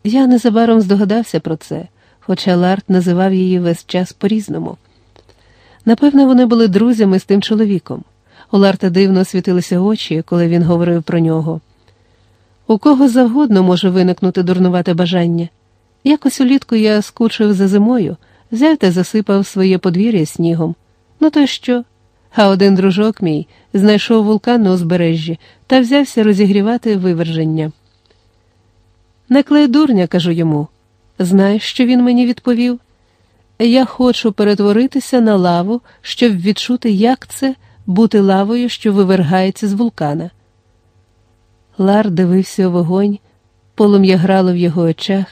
Я незабаром здогадався про це, хоча Ларт називав її весь час по-різному. Напевне, вони були друзями з тим чоловіком. У Ларта дивно світилися очі, коли він говорив про нього. У кого завгодно може виникнути дурнувате бажання. Якось улітку я скучив за зимою, взяв та засипав своє подвір'я снігом. Ну то що? А один дружок мій знайшов вулкан на узбережжі та взявся розігрівати виверження. Не клей дурня, кажу йому. Знаєш, що він мені відповів? Я хочу перетворитися на лаву, щоб відчути, як це бути лавою, що вивергається з вулкана. Лар дивився у вогонь, полум'я грало в його очах,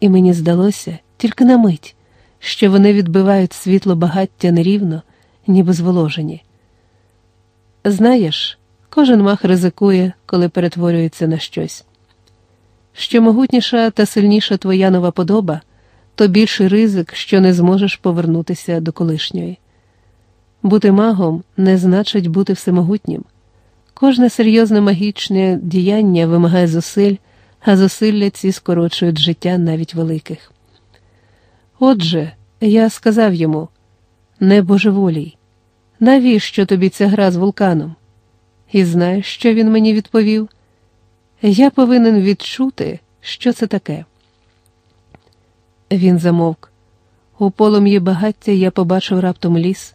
і мені здалося тільки на мить, що вони відбивають світло багаття нерівно, ніби зволожені. Знаєш, кожен мах ризикує, коли перетворюється на щось. Що могутніша та сильніша твоя нова подоба, то більший ризик, що не зможеш повернутися до колишньої. Бути магом не значить бути всемогутнім. Кожне серйозне магічне діяння вимагає зусиль, а зусилля ці скорочують життя навіть великих. Отже, я сказав йому не божеволій, навіщо тобі ця гра з вулканом? І знаєш, що він мені відповів? Я повинен відчути, що це таке. Він замовк. У полум'ї багаття я побачив раптом ліс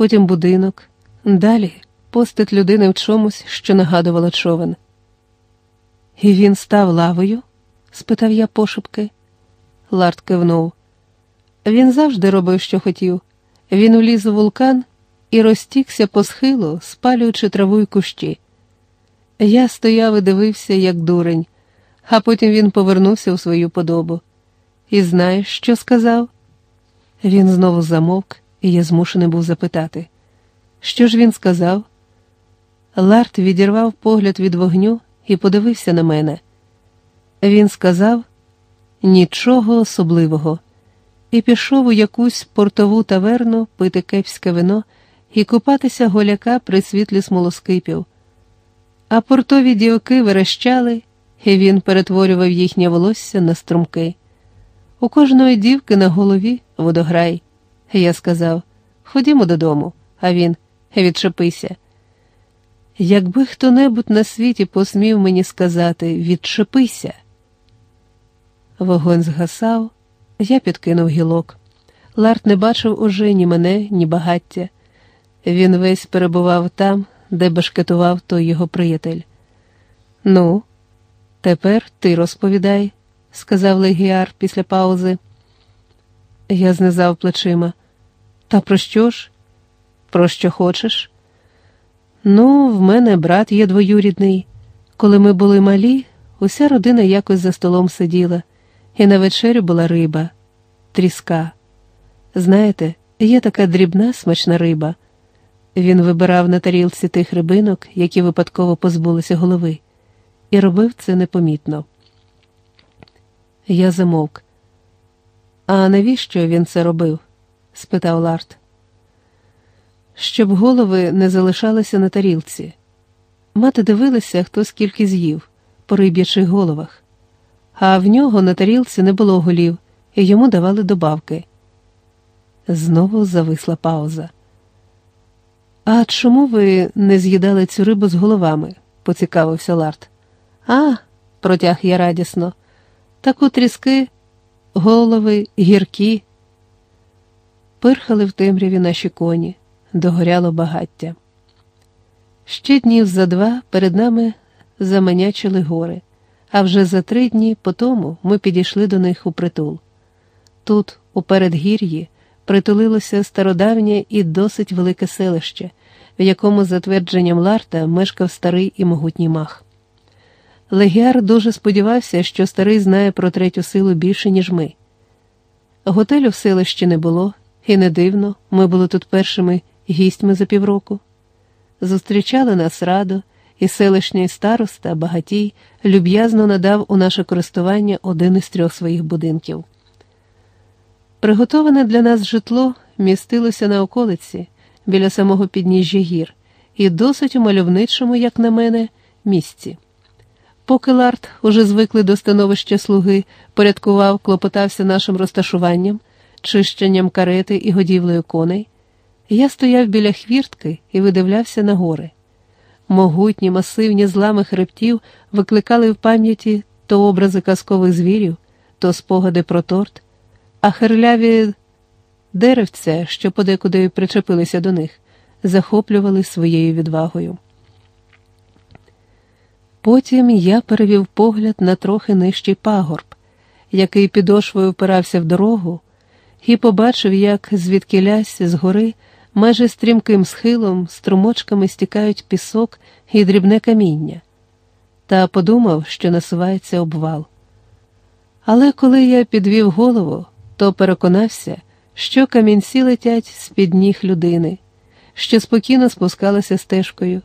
потім будинок, далі постать людини в чомусь, що нагадувало човен. І він став лавою? спитав я пошепки. Ларт кивнув. Він завжди робив, що хотів. Він уліз у вулкан і розтікся по схилу, спалюючи траву й кущі. Я стояв і дивився, як дурень, а потім він повернувся у свою подобу. І знаєш, що сказав? Він знову замовк, і я змушений був запитати. Що ж він сказав? Ларт відірвав погляд від вогню і подивився на мене. Він сказав нічого особливого, і пішов у якусь портову таверну пити кепське вино і купатися голяка при світлі смолоскипів. А портові дівки верещали, і він перетворював їхнє волосся на струмки. У кожної дівки на голові водограй. Я сказав Ходімо додому, а він відчепися. Якби хто небудь на світі посмів мені сказати відчепися. Вогонь згасав, я підкинув гілок. Ларт не бачив уже ні мене, ні багаття. Він весь перебував там, де бешкетував той його приятель. Ну, тепер ти розповідай, сказав Легіар після паузи. Я знизав плечима. Та про що ж? Про що хочеш? Ну, в мене брат є двоюрідний. Коли ми були малі, уся родина якось за столом сиділа, і на вечерю була риба, тріска. Знаєте, є така дрібна смачна риба. Він вибирав на тарілці тих рибинок, які випадково позбулися голови, і робив це непомітно. Я замовк. А навіщо він це робив? спитав Ларт. Щоб голови не залишалися на тарілці. Мати дивилася, хто скільки з'їв по риб'ячих головах, а в нього на тарілці не було голів, і йому давали добавки. Знову зависла пауза. А чому ви не з'їдали цю рибу з головами? поцікавився Ларт. А, протяг я радісно. Таку тріски, голови, гіркі. Пирхали в темряві наші коні, догоряло багаття. Ще днів за два перед нами заманячили гори, а вже за три дні по тому ми підійшли до них у притул. Тут, у передгір'ї, притулилося стародавнє і досить велике селище, в якому, за твердженням Ларта, мешкав старий і могутній мах. Легіар дуже сподівався, що старий знає про третю силу більше, ніж ми. Готелю в селищі не було, і не дивно, ми були тут першими гістьми за півроку. Зустрічали нас радо, і селищний староста, багатій, люб'язно надав у наше користування один із трьох своїх будинків. Приготоване для нас житло містилося на околиці біля самого підніжжя гір і досить у мальовничому, як на мене, місці. Поки Ларт, уже звиклий до становища слуги, порядкував, клопотався нашим розташуванням, чищенням карети і годівлею коней, я стояв біля хвіртки і видивлявся на гори. Могутні, масивні злами хребтів викликали в пам'яті то образи казкових звірів, то спогади про торт, а херляві деревця, що подекуди причепилися до них, захоплювали своєю відвагою. Потім я перевів погляд на трохи нижчий пагорб, який підошвою впирався в дорогу, і побачив, як звідкилясь з гори майже стрімким схилом струмочками стікають пісок і дрібне каміння, та подумав, що насувається обвал. Але коли я підвів голову, то переконався, що камінці летять з під ніг людини, що спокійно спускалися стежкою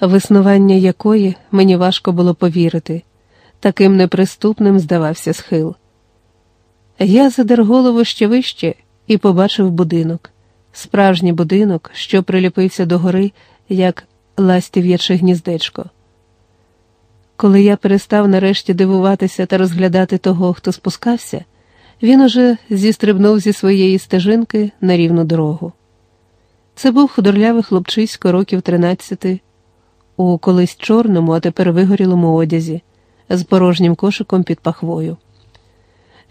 в існування якої мені важко було повірити, таким неприступним здавався схил. Я задер голову ще вище і побачив будинок, справжній будинок, що приліпився до гори, як ластів'яче гніздечко. Коли я перестав нарешті дивуватися та розглядати того, хто спускався, він уже зістрибнув зі своєї стежинки на рівну дорогу. Це був худорлявий хлопчисько років тринадцяти у колись чорному, а тепер вигорілому одязі, з порожнім кошиком під пахвою.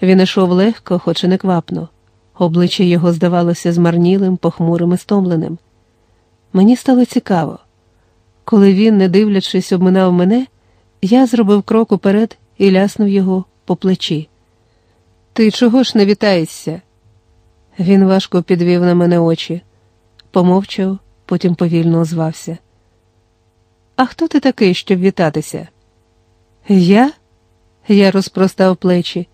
Він ішов легко, хоч і неквапно. Обличчя його здавалося змарнілим, похмурим і стомленим. Мені стало цікаво. Коли він, не дивлячись, обминав мене, я зробив крок уперед і ляснув його по плечі. Ти чого ж не вітаєшся? Він важко підвів на мене очі, помовчав, потім повільно озвався. А хто ти такий, щоб вітатися? Я? Я розпростав плечі.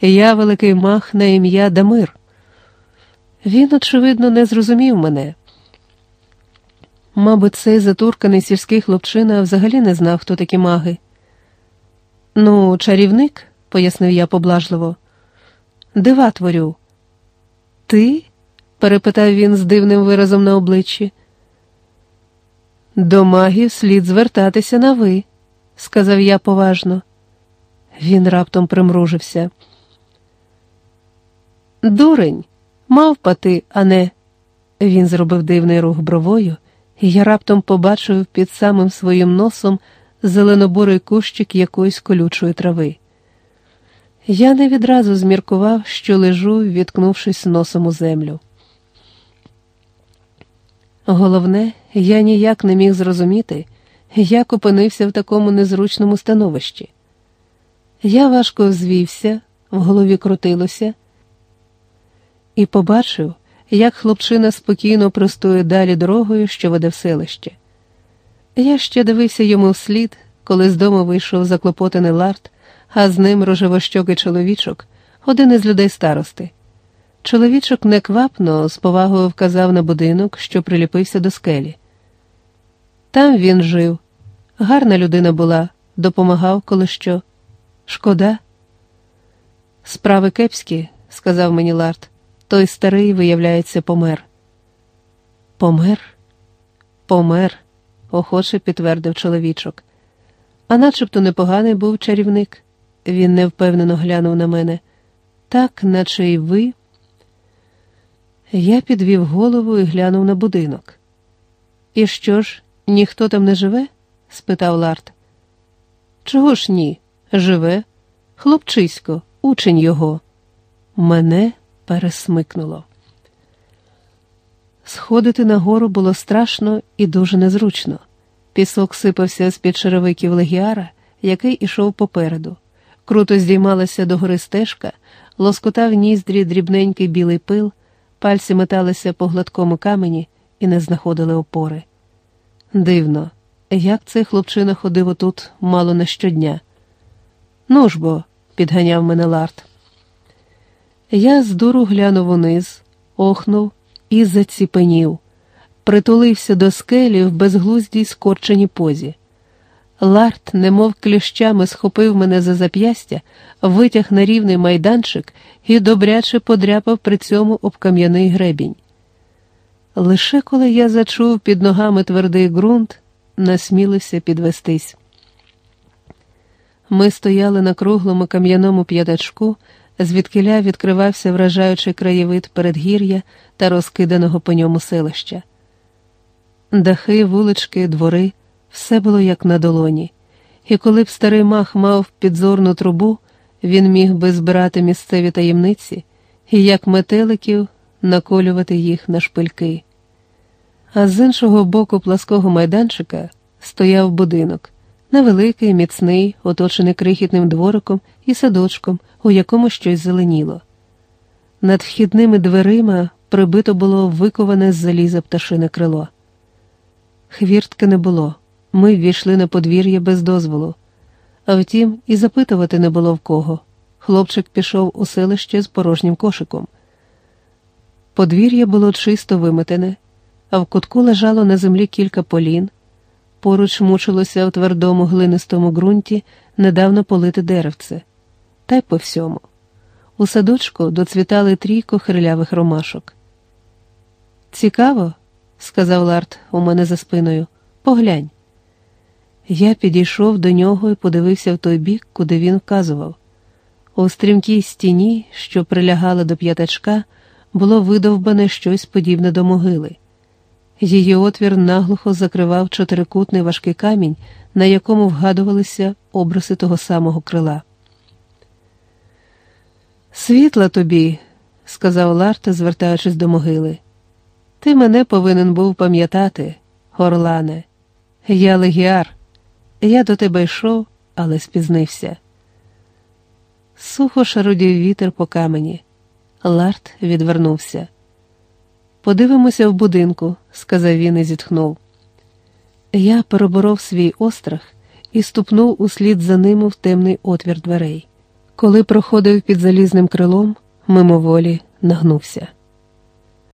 Я великий мах на ім'я Дамир. Він, очевидно, не зрозумів мене. Мабуть, цей затурканий сільський хлопчина взагалі не знав, хто такі маги. Ну, чарівник, пояснив я поблажливо. Дива творю. Ти? перепитав він з дивним виразом на обличчі. До магів слід звертатися на ви, сказав я поважно. Він раптом примружився. Дурень, мавпа ти, а не. Він зробив дивний рух бровою, і я раптом побачив під самим своїм носом зеленобурий кущик якоїсь колючої трави. Я не відразу зміркував, що лежу, відкнувшись носом у землю. Головне, я ніяк не міг зрозуміти, як опинився в такому незручному становищі. Я важко звівся, в голові крутилося, і побачив, як хлопчина спокійно простує далі дорогою, що веде в селище. Я ще дивився йому вслід, коли з дому вийшов заклопотаний ларт, а з ним рожевощокий чоловічок, один із людей старости. Чоловічок неквапно з повагою вказав на будинок, що приліпився до скелі. Там він жив, гарна людина була, допомагав коли що. Шкода. Справи кепські, сказав мені Ларт. Той старий, виявляється, помер. Помер? Помер, охоче підтвердив чоловічок. А начебто непоганий був чарівник. Він невпевнено глянув на мене. Так, наче й ви. Я підвів голову і глянув на будинок. І що ж, ніхто там не живе? спитав Ларт. Чого ж ні? Живе? Хлопчисько, учень його. Мене пересмикнуло. Сходити на гору було страшно і дуже незручно. Пісок сипався з під черевиків легіара, який ішов попереду. Круто здіймалася до гори стежка, лоскотав ніздрі дрібненький білий пил, пальці металися по гладкому камені і не знаходили опори. Дивно, як цей хлопчина ходив отут мало не щодня. Ну ж бо, підганяв мене Ларт. Я з дуру глянув униз, охнув і заціпенів, притулився до скелі в безглуздій скорченій позі. Ларт, немов кліщами, схопив мене за зап'ястя, витяг на рівний майданчик і добряче подряпав при цьому об кам'яний гребінь. Лише коли я зачув під ногами твердий ґрунт, насмілився підвестись. Ми стояли на круглому кам'яному п'ятачку, звідкиля відкривався вражаючий краєвид передгір'я та розкиданого по ньому селища. Дахи, вулички, двори все було як на долоні, і коли б старий мах мав підзорну трубу, він міг би збирати місцеві таємниці і, як метеликів, наколювати їх на шпильки. А з іншого боку плаского майданчика стояв будинок невеликий, міцний, оточений крихітним двориком і садочком, у якому щось зеленіло. Над вхідними дверима прибито було виковане з заліза пташине крило. Хвіртки не було. Ми ввійшли на подвір'я без дозволу. А втім, і запитувати не було в кого. Хлопчик пішов у селище з порожнім кошиком. Подвір'я було чисто виметене, а в кутку лежало на землі кілька полін. Поруч мучилося в твердому глинистому ґрунті недавно полите деревце, та й по всьому. У садочку доцвітали трійко хрилявих ромашок. Цікаво, сказав Ларт у мене за спиною, поглянь. Я підійшов до нього і подивився в той бік, куди він вказував. У стрімкій стіні, що прилягала до п'ятачка, було видовбане щось подібне до могили. Її отвір наглухо закривав чотирикутний важкий камінь, на якому вгадувалися обриси того самого крила. Світла тобі, сказав Ларта, звертаючись до могили. Ти мене повинен був пам'ятати, Орлане. Я легіар. Я до тебе йшов, але спізнився. Сухо шарудів вітер по камені. Ларт відвернувся. Подивимося в будинку, сказав він і зітхнув. Я переборов свій острах і ступнув услід за ним в темний отвір дверей. Коли проходив під залізним крилом, мимоволі нагнувся.